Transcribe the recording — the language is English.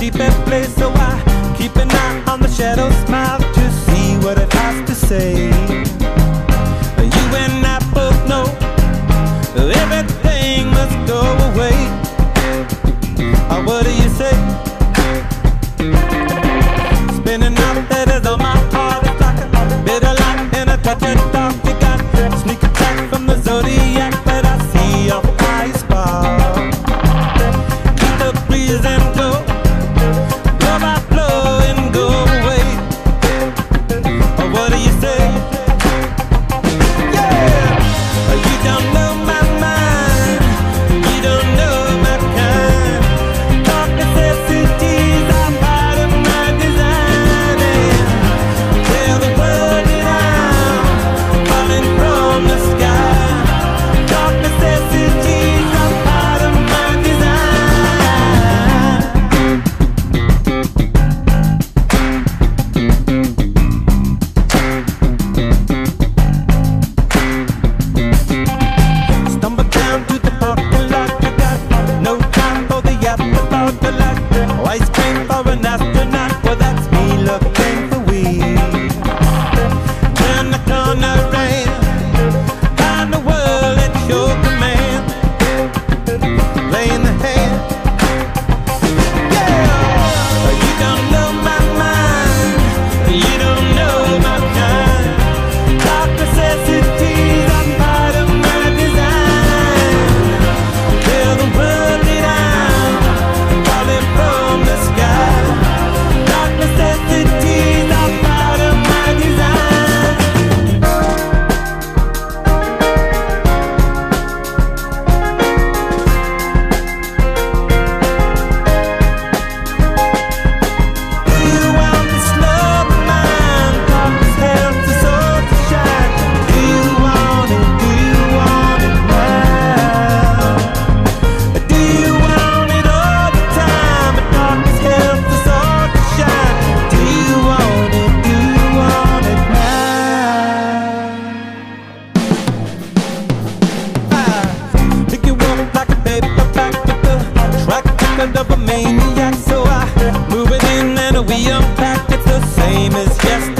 deep in place, so I keep an eye on the shadow's mouth to see what it has to say. You and I both know everything must go away. Uh, what do you say? Spinning out that is my heart, and a touch of dark. Got sneak attack from the zodiac, but I see your eyes spark. Keep the breeze It's is